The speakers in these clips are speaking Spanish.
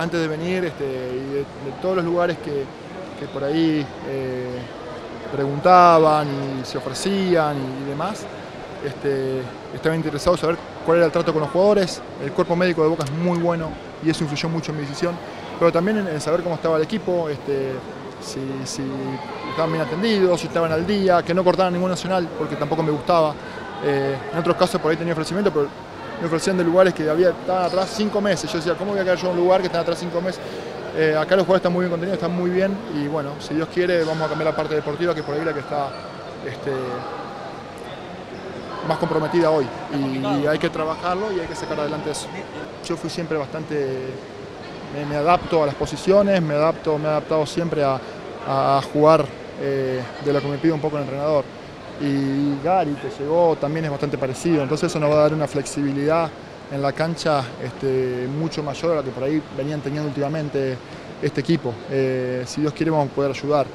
antes de venir este, y de, todos los lugares que, por ahí eh, preguntaban y se ofrecían y, demás, este, estaba interesado en saber cuál era el trato con los jugadores. El cuerpo médico de Boca es muy bueno y eso influyó mucho en mi decisión, pero también en, saber cómo estaba el equipo, este, si, estaban bien atendidos, si estaban al día, que no cortaran ningún nacional porque tampoco me gustaba. Eh, en otros casos por ahí tenía ofrecimiento, pero me ofrecían de lugares que había, estaban atrás cinco meses. Yo decía, ¿cómo voy a quedar yo en un lugar que está atrás cinco meses? Eh, acá los jugadores están muy bien contenidos, están muy bien y bueno, si Dios quiere vamos a cambiar la parte deportiva que por ahí la que está este, más comprometida hoy y, hay que trabajarlo y hay que sacar adelante eso. Yo fui siempre bastante, me, adapto a las posiciones, me adapto, me he adaptado siempre a, jugar eh, de lo que me pide un poco el entrenador y Gary que llegó también es bastante parecido, entonces eso nos va a dar una flexibilidad en la cancha este, mucho mayor a la que por ahí venían teniendo últimamente este equipo. Eh, si Dios quiere vamos a poder ayudar.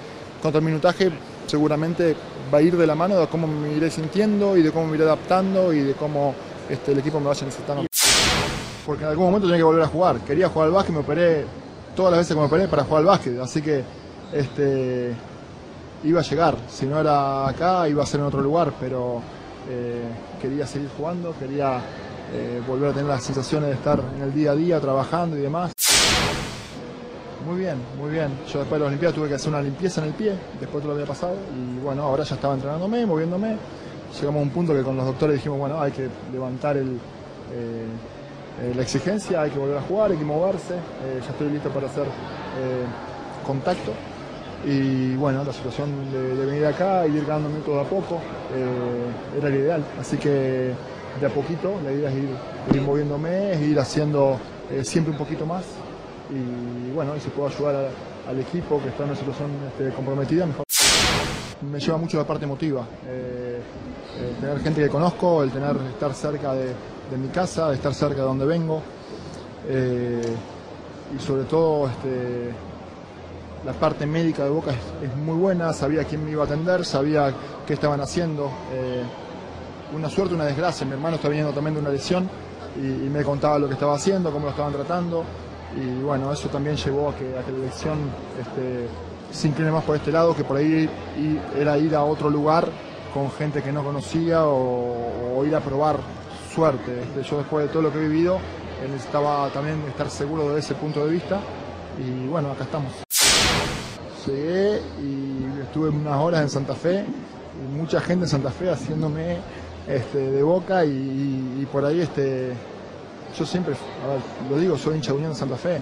Contra el minutaje seguramente va a ir de la mano de cómo me iré sintiendo y de cómo me iré adaptando y de cómo este, el equipo me vaya necesitando. Porque en algún momento tenía que volver a jugar. Quería jugar al básquet, me operé todas las veces que me operé para jugar al básquet. Así que este, iba a llegar. Si no era acá, iba a ser en otro lugar, pero eh, quería seguir jugando, quería eh, volver a tener las sensaciones de estar en el día a día trabajando y demás. Muy bien, muy bien. Yo después de las Olimpiadas tuve que hacer una limpieza en el pie, después todo lo había pasado y bueno, ahora ya estaba entrenándome, moviéndome. Llegamos a un punto que con los doctores dijimos, bueno, hay que levantar el, eh, la exigencia, hay que volver a jugar, hay que moverse. ya estoy listo para hacer contacto. Y bueno, la situación de, venir acá y ir ganando minutos de a poco eh, era el ideal. Así que de a poquito, la idea es ir, moviéndome, ir haciendo eh, siempre un poquito más. Y bueno, y si puedo ayudar al equipo que está en una situación este, comprometida, mejor. Me lleva mucho la parte emotiva. Eh, tener gente que conozco, el tener estar cerca de, mi casa, de estar cerca de donde vengo. y sobre todo este, la parte médica de Boca es, muy buena, sabía quién me iba a atender, sabía qué estaban haciendo. Eh, una suerte, una desgracia, mi hermano está viniendo también de una lesión y, me contaba lo que estaba haciendo, cómo lo estaban tratando y bueno, eso también llevó a que, a la elección este, se incline más por este lado, que por ahí era ir a otro lugar con gente que no conocía o, ir a probar suerte. Este, yo después de todo lo que he vivido eh, necesitaba también estar seguro de ese punto de vista y bueno, acá estamos llegué y estuve unas horas en Santa Fe, y mucha gente en Santa Fe haciéndome este, de boca y, por ahí este, yo siempre, lo digo, soy hincha de Unión de Santa Fe,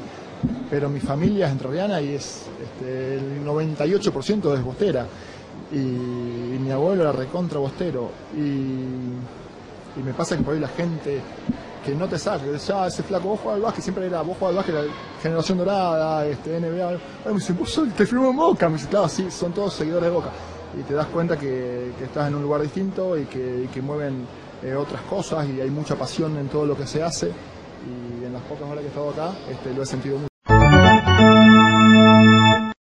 pero mi familia es entrerriana y es este, el 98% es bostera. Y, mi abuelo era recontra bostero. Y, y me pasa que por ahí la gente que no te saque, ya ese flaco, vos jugás al básquet, siempre era, vos jugás al básquet, generación dorada, este, NBA, Ay, me dice, vos te firmo en Boca, me dice, claro, sí, son todos seguidores de Boca. Y te das cuenta que, estás en un lugar distinto y que, mueven eh, otras cosas y hay mucha pasión en todo lo que se hace. Y en las pocas horas que he estado acá, este, lo he sentido mucho.